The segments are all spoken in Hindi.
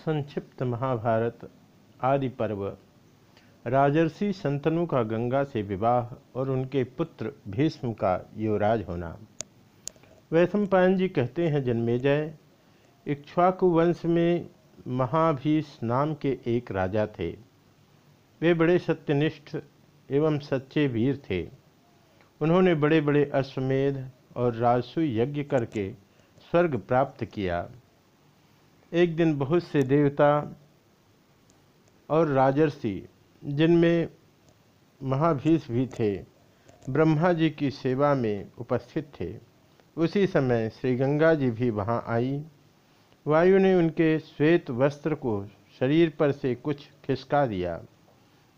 संक्षिप्त महाभारत आदि पर्व। राजर्षि संतनु का गंगा से विवाह और उनके पुत्र भीष्म का युवराज होना। वैशंपायन जी कहते हैं, जन्मेजय, इक्ष्वाकु वंश में महाभीष नाम के एक राजा थे। वे बड़े सत्यनिष्ठ एवं सच्चे वीर थे। उन्होंने बड़े बड़े अश्वमेध और राजसु यज्ञ करके स्वर्ग प्राप्त किया। एक दिन बहुत से देवता और राजर्षि, जिनमें महाभीष भी थे, ब्रह्मा जी की सेवा में उपस्थित थे। उसी समय श्री गंगा जी भी वहाँ आई। वायु ने उनके श्वेत वस्त्र को शरीर पर से कुछ खिसका दिया।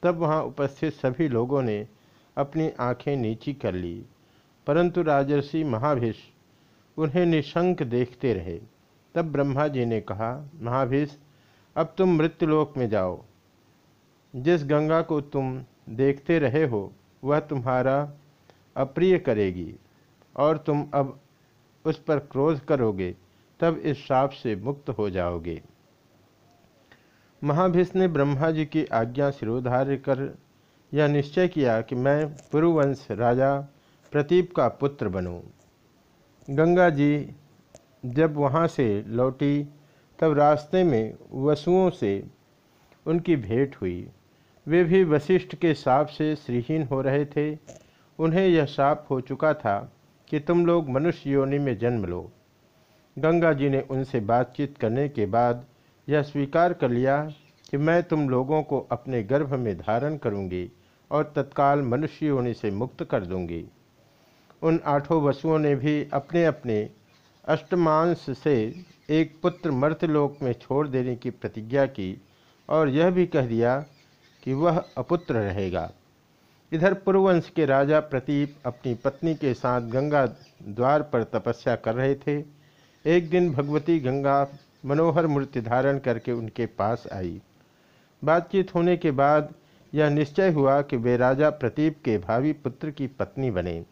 तब वहाँ उपस्थित सभी लोगों ने अपनी आँखें नीची कर ली। परंतु राजर्षि महाभीष उन्हें निशंक देखते रहे। तब ब्रह्मा जी ने कहा, महाभीष, अब तुम मृत्युलोक में जाओ जिस गंगा को तुम देखते रहे हो, वह तुम्हारा अप्रिय करेगी, और तुम अब उस पर क्रोध करोगे, तब इस श्राप से मुक्त हो जाओगे महाभीष ने ब्रह्मा जी की आज्ञा सिरोधार्य कर यह निश्चय किया कि मैं पुरुवंश राजा प्रतीप का पुत्र बनूं। गंगा जी जब वहाँ से लौटी, तब रास्ते में वसुओं से उनकी भेंट हुई। वे भी वशिष्ठ के साप से श्रीहीन हो रहे थे। उन्हें यह साप हो चुका था कि तुम लोग मनुष्य योनि में जन्म लो। गंगा जी ने उनसे बातचीत करने के बाद यह स्वीकार कर लिया कि मैं तुम लोगों को अपने गर्भ में धारण करूँगी और तत्काल मनुष्य योनि से मुक्त कर दूँगी। उन आठों वसुओं ने भी अपने अपने अष्टमांश से एक पुत्र मर्तलोक में छोड़ देने की प्रतिज्ञा की और यह भी कह दिया कि वह अपुत्र रहेगा। इधर पूर्ववंश के राजा प्रतीप अपनी पत्नी के साथ गंगा द्वार पर तपस्या कर रहे थे। एक दिन भगवती गंगा मनोहर मूर्ति धारण करके उनके पास आई। बातचीत होने के बाद यह निश्चय हुआ कि वे राजा प्रतीप के भावी पुत्र की पत्नी बने।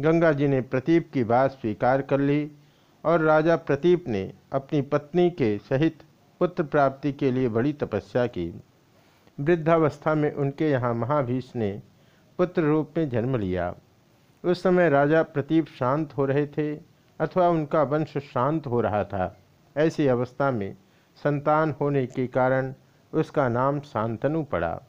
गंगा जी ने प्रतीप की बात स्वीकार कर ली और राजा प्रतीप ने अपनी पत्नी के सहित पुत्र प्राप्ति के लिए बड़ी तपस्या की। वृद्धावस्था में उनके यहाँ महाभीष ने पुत्र रूप में जन्म लिया। उस समय राजा प्रतीप शांत हो रहे थे अथवा उनका वंश शांत हो रहा था। ऐसी अवस्था में संतान होने के कारण उसका नाम शांतनु पड़ा।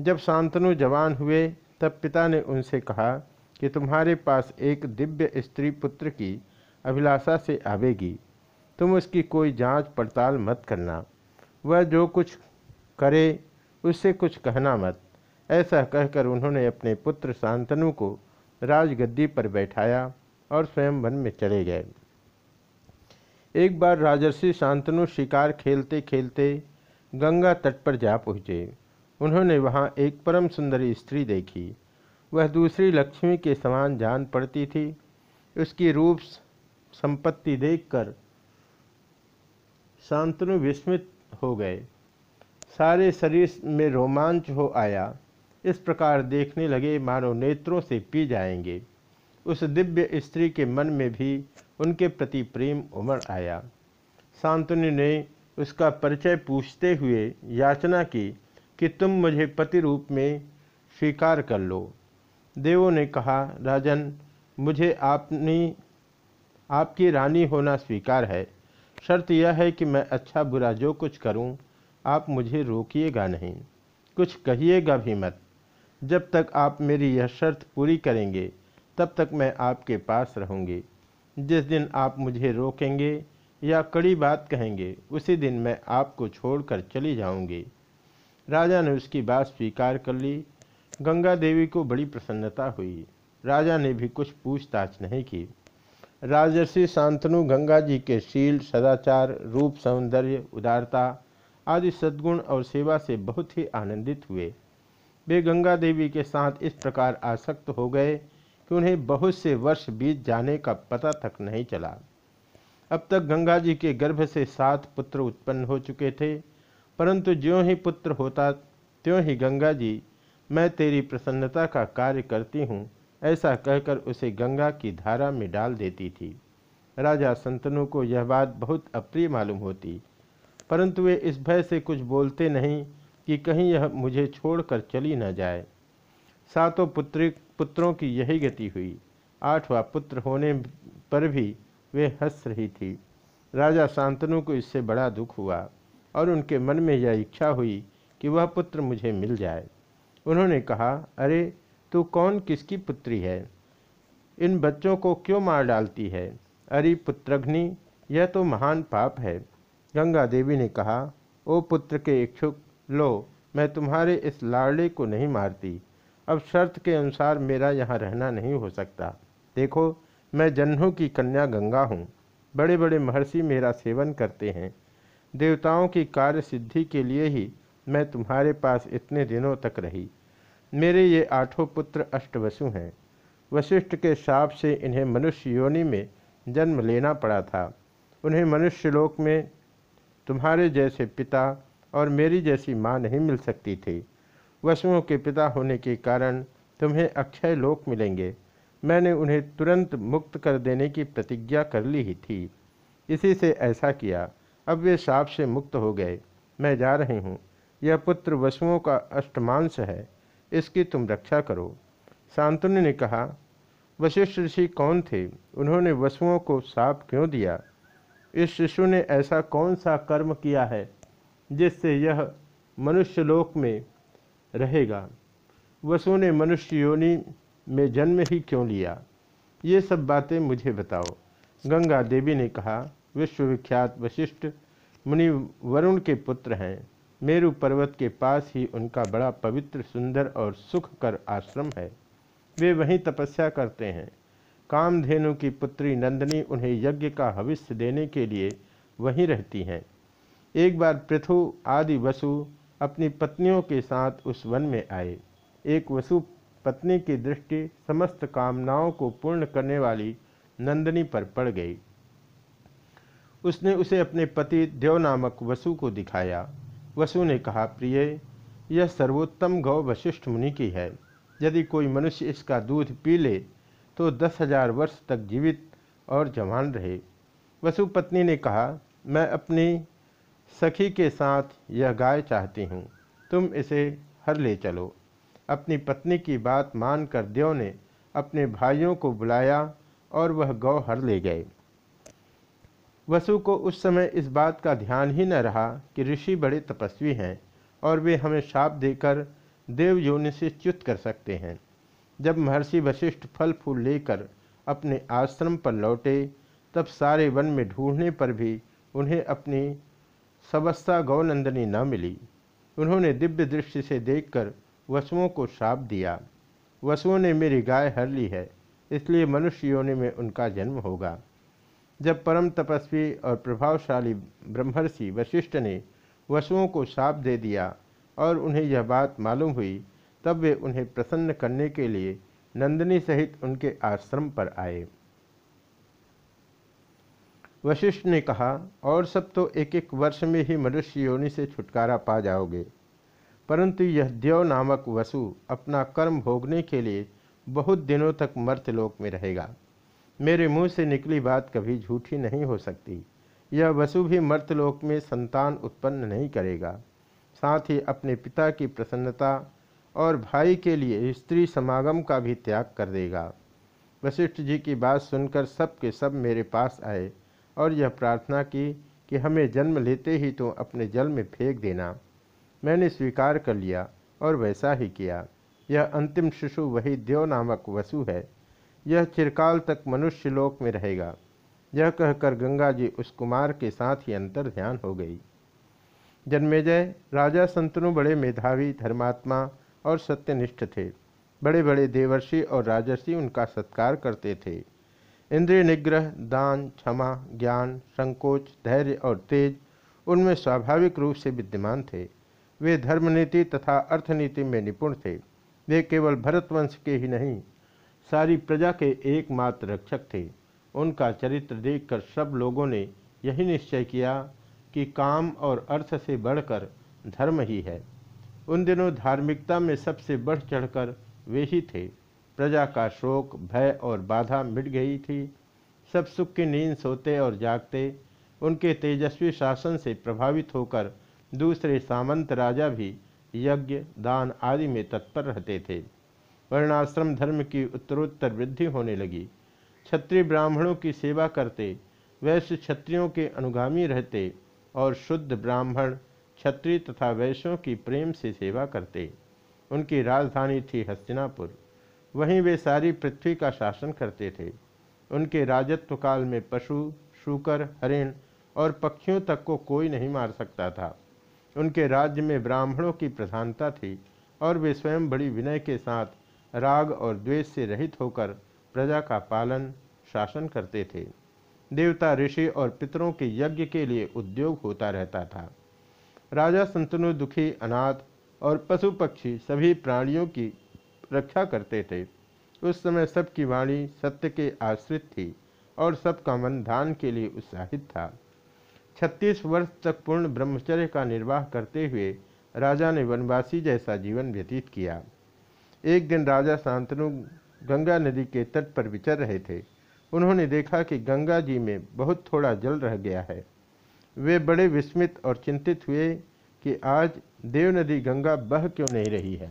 जब शांतनु जवान हुए, तब पिता ने उनसे कहा कि तुम्हारे पास एक दिव्य स्त्री पुत्र की अभिलाषा से आवेगी। तुम उसकी कोई जाँच पड़ताल मत करना। वह जो कुछ करे, उससे कुछ कहना मत। ऐसा कहकर उन्होंने अपने पुत्र शांतनु को राजगद्दी पर बैठाया और स्वयं वन में चले गए। एक बार राजर्षि शांतनु शिकार खेलते खेलते गंगा तट पर जा पहुँचे। उन्होंने वहाँ एक परम सुंदरी स्त्री देखी। वह दूसरी लक्ष्मी के समान जान पड़ती थी। उसकी रूप संपत्ति देखकर शांतनु विस्मित हो गए। सारे शरीर में रोमांच हो आया। इस प्रकार देखने लगे, मानो नेत्रों से पी जाएँगे। उस दिव्य स्त्री के मन में भी उनके प्रति प्रेम उमड़ आया। शांतनु ने उसका परिचय पूछते हुए याचना की कि तुम मुझे पति रूप में स्वीकार कर लो। देवों ने कहा राजन मुझे आपनी आपकी रानी होना स्वीकार है। शर्त यह है कि मैं अच्छा बुरा जो कुछ करूँ, आप मुझे रोकिएगा नहीं। कुछ कहिएगा भी मत। जब तक आप मेरी यह शर्त पूरी करेंगे तब तक मैं आपके पास रहूँगी। जिस दिन आप मुझे रोकेंगे या कड़ी बात कहेंगे उसी दिन मैं आपको छोड़कर चली जाऊँगी। राजा ने उसकी बात स्वीकार कर ली गंगा देवी को बड़ी प्रसन्नता हुई। राजा ने भी कुछ पूछताछ नहीं की। राजर्षि शांतनु, गंगा जी के शील, सदाचार, रूप, सौंदर्य, उदारता आदि सद्गुण और सेवा से बहुत ही आनंदित हुए। वे गंगा देवी के साथ इस प्रकार आसक्त हो गए कि उन्हें बहुत से वर्ष बीत जाने का पता तक नहीं चला। अब तक गंगा जी के गर्भ से सात पुत्र उत्पन्न हो चुके थे, परंतु ज्यों ही पुत्र होता, त्यों ही गंगा जी मैं तेरी प्रसन्नता का कार्य करती हूँ, ऐसा कहकर उसे गंगा की धारा में डाल देती थी। राजा संतनु को यह बात बहुत अप्रिय मालूम होती, परंतु वे इस भय से कुछ बोलते नहीं कि कहीं यह मुझे छोड़कर चली न जाए। सातों पुत्री, पुत्रों की यही गति हुई। आठवां पुत्र होने पर भी वे हंस रही थी। राजा शांतनु को इससे बड़ा दुख हुआ और उनके मन में यह इच्छा हुई कि वह पुत्र मुझे मिल जाए। उन्होंने कहा, अरे, तू कौन किसकी पुत्री है? इन बच्चों को क्यों मार डालती है? अरे, पुत्रघ्नि, यह तो महान पाप है। गंगा देवी ने कहा, ओ पुत्र के इच्छुक, लो, मैं तुम्हारे इस लाड़ले को नहीं मारती। अब शर्त के अनुसार मेरा यहाँ रहना नहीं हो सकता। देखो, मैं जन्हों की कन्या गंगा हूँ। बड़े बड़े महर्षि मेरा सेवन करते हैं। देवताओं की कार्य सिद्धि के लिए ही मैं तुम्हारे पास इतने दिनों तक रही। मेरे ये आठों पुत्र अष्टवसु हैं। वशिष्ठ के साप से इन्हें मनुष्य योनि में जन्म लेना पड़ा था। उन्हें मनुष्य लोक में तुम्हारे जैसे पिता और मेरी जैसी माँ नहीं मिल सकती थी। वसुओं के पिता होने के कारण तुम्हें अक्षय लोक मिलेंगे। मैंने उन्हें तुरंत मुक्त कर देने की प्रतिज्ञा कर ली ही थी। इसी से ऐसा किया। अब वे साप से मुक्त हो गए। मैं जा रही हूँ। यह पुत्र वसुओं का अष्टमांश है, इसकी तुम रक्षा करो। शांतनु ने कहा, वशिष्ठ ऋषि कौन थे? उन्होंने वसुओं को साप क्यों दिया? इस शिशु ने ऐसा कौन सा कर्म किया है, जिससे यह मनुष्यलोक में रहेगा? वसु ने मनुष्य योनि में जन्म ही क्यों लिया? ये सब बातें मुझे बताओ। गंगा देवी ने कहा, विश्वविख्यात वशिष्ठ मुनि वरुण के पुत्र हैं। मेरु पर्वत के पास ही उनका बड़ा पवित्र, सुंदर और सुख कर आश्रम है। वे वहीं तपस्या करते हैं। कामधेनु की पुत्री नंदनी उन्हें यज्ञ का भविष्य देने के लिए वहीं रहती हैं। एक बार पृथु आदि वसु अपनी पत्नियों के साथ उस वन में आए। एक वसु पत्नी की दृष्टि समस्त कामनाओं को पूर्ण करने वाली नंदनी पर पड़ गई। उसने उसे अपने पति देव नामक वसु को दिखाया। वसु ने कहा, प्रिय, यह सर्वोत्तम गौ वशिष्ठ मुनि की है। यदि कोई मनुष्य इसका दूध पी ले तो दस हज़ार वर्ष तक जीवित और जवान रहे। वसुपत्नी ने कहा, मैं अपनी सखी के साथ यह गाय चाहती हूँ। तुम इसे हर ले चलो। अपनी पत्नी की बात मानकर देव ने अपने भाइयों को बुलाया और वह गौ हर ले गए। वसु को उस समय इस बात का ध्यान ही न रहा कि ऋषि बड़े तपस्वी हैं और वे हमें शाप देकर देव योनि से च्युत कर सकते हैं। जब महर्षि वशिष्ठ फल फूल लेकर अपने आश्रम पर लौटे, तब सारे वन में ढूँढने पर भी उन्हें अपनी सवस्ता गौनंदनी न मिली। उन्होंने दिव्य दृष्टि से देखकर वसुओं को श्राप दिया। वसुओं ने मेरी गाय हर ली है, इसलिए मनुष्य योनि में उनका जन्म होगा। जब परम तपस्वी और प्रभावशाली ब्रह्मर्षि वशिष्ठ ने वसुओं को साप दे दिया और उन्हें यह बात मालूम हुई, तब वे उन्हें प्रसन्न करने के लिए नंदिनी सहित उनके आश्रम पर आए। वशिष्ठ ने कहा, और सब तो एक एक वर्ष में ही मनुष्य योनि से छुटकारा पा जाओगे। परंतु यह देव नामक वसु अपना कर्म भोगने के लिए बहुत दिनों तक मर्तलोक में रहेगा। मेरे मुँह से निकली बात कभी झूठी नहीं हो सकती। यह वसु भी मर्तलोक में संतान उत्पन्न नहीं करेगा। साथ ही अपने पिता की प्रसन्नता और भाई के लिए स्त्री समागम का भी त्याग कर देगा। वशिष्ठ जी की बात सुनकर सब के सब मेरे पास आए और यह प्रार्थना की कि हमें जन्म लेते ही तो अपने जल में फेंक देना। मैंने स्वीकार कर लिया और वैसा ही किया। यह अंतिम शिशु वही देव नामक वसु है। यह चिरकाल तक मनुष्य लोक में रहेगा। यह कहकर गंगा जी उस कुमार के साथ ही अंतर ध्यान हो गई। जन्मेजय राजा संतनु बड़े मेधावी, धर्मात्मा और सत्यनिष्ठ थे। बड़े बड़े देवर्षि और राजर्षि उनका सत्कार करते थे। इंद्रिय निग्रह, दान, क्षमा, ज्ञान, संकोच, धैर्य और तेज उनमें स्वाभाविक रूप से विद्यमान थे। वे धर्मनीति तथा अर्थनीति में निपुण थे। वे केवल भरतवंश के ही नहीं सारी प्रजा के एकमात्र रक्षक थे। उनका चरित्र देखकर सब लोगों ने यही निश्चय किया कि काम और अर्थ से बढ़कर धर्म ही है। उन दिनों धार्मिकता में सबसे बढ़ चढ़कर वे ही थे। प्रजा का शोक, भय और बाधा मिट गई थी। सब सुख की नींद सोते और जागते, उनके तेजस्वी शासन से प्रभावित होकर दूसरे सामंत राजा भी यज्ञ, दान आदि में तत्पर रहते थे। वर्णाश्रम धर्म की उत्तरोत्तर वृद्धि होने लगी। क्षत्रिय ब्राह्मणों की सेवा करते, वैश्य क्षत्रियों के अनुगामी रहते और शुद्ध ब्राह्मण, क्षत्रिय तथा वैश्यों की प्रेम से सेवा करते। उनकी राजधानी थी हस्तिनापुर। वहीं वे सारी पृथ्वी का शासन करते थे। उनके राजत्व काल में पशु, शूकर हरिण और पक्षियों तक को कोई नहीं मार सकता था। उनके राज्य में ब्राह्मणों की प्रधानता थी और वे स्वयं बड़ी विनय के साथ राग और द्वेष से रहित होकर प्रजा का पालन, शासन करते थे। देवता, ऋषि और पितरों के यज्ञ के लिए उद्योग होता रहता था। राजा संतनु दुखी, अनाथ और पशु पक्षी सभी प्राणियों की रक्षा करते थे। उस समय सबकी वाणी सत्य के आश्रित थी और सबका मन धान के लिए उत्साहित था। छत्तीस वर्ष तक पूर्ण ब्रह्मचर्य का निर्वाह करते हुए राजा ने वनवासी जैसा जीवन व्यतीत किया। एक दिन राजा शांतनु गंगा नदी के तट पर विचर रहे थे। उन्होंने देखा कि गंगा जी में बहुत थोड़ा जल रह गया है। वे बड़े विस्मित और चिंतित हुए कि आज देव नदी गंगा बह क्यों नहीं रही है।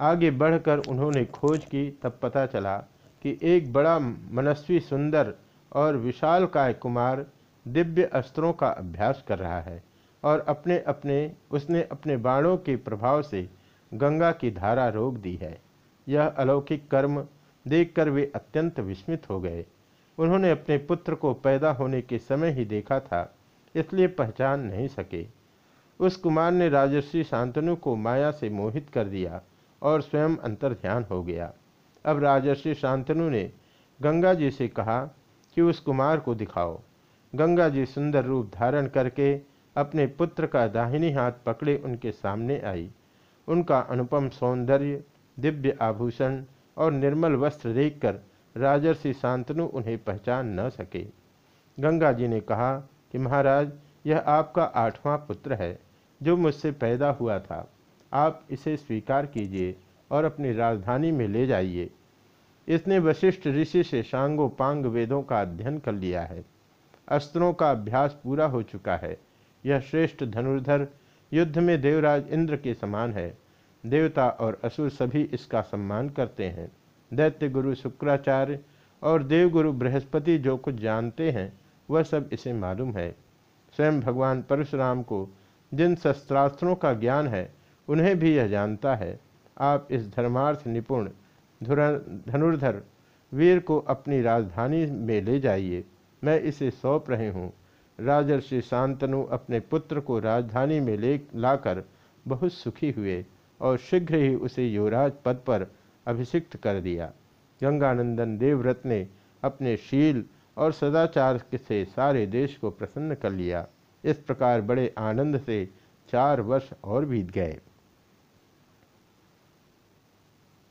आगे बढ़कर उन्होंने खोज की, तब पता चला कि एक बड़ा मनस्वी सुंदर और विशाल काय कुमार दिव्य अस्त्रों का अभ्यास कर रहा है और अपने अपने उसने अपने बाणों के प्रभाव से गंगा की धारा रोक दी है। यह अलौकिक कर्म देखकर वे अत्यंत विस्मित हो गए। उन्होंने अपने पुत्र को पैदा होने के समय ही देखा था, इसलिए पहचान नहीं सके। उस कुमार ने राजर्षि शांतनु को माया से मोहित कर दिया और स्वयं अंतर ध्यान हो गया। अब राजर्षि शांतनु ने गंगा जी से कहा कि उस कुमार को दिखाओ। गंगा जी सुंदर रूप धारण करके अपने पुत्र का दाहिनी हाथ पकड़े उनके सामने आई। उनका अनुपम सौंदर्य, दिव्य आभूषण और निर्मल वस्त्र देखकर राजर्षि शांतनु उन्हें पहचान न सके। गंगा जी ने कहा कि महाराज, यह आपका आठवां पुत्र है, जो मुझसे पैदा हुआ था। आप इसे स्वीकार कीजिए और अपनी राजधानी में ले जाइए। इसने वशिष्ठ ऋषि से शांगो पांग वेदों का अध्ययन कर लिया है। अस्त्रों का अभ्यास पूरा हो चुका है। यह श्रेष्ठ धनुर्धर युद्ध में देवराज इंद्र के समान है। देवता और असुर सभी इसका सम्मान करते हैं। दैत्य गुरु शुक्राचार्य और देवगुरु बृहस्पति जो कुछ जानते हैं, वह सब इसे मालूम है। स्वयं भगवान परशुराम को जिन शस्त्रास्त्रों का ज्ञान है, उन्हें भी यह जानता है। आप इस धर्मार्थ निपुण धनुर्धर वीर को अपनी राजधानी में ले जाइए। मैं इसे सौंप रहे हूँ। राजर्षि शांतनु अपने पुत्र को राजधानी में ले लाकर बहुत सुखी हुए और शीघ्र ही उसे युवराज पद पर अभिषिक्त कर दिया। गंगानंदन देवव्रत ने अपने शील और सदाचार से सारे देश को प्रसन्न कर लिया। इस प्रकार बड़े आनंद से चार वर्ष और बीत गए।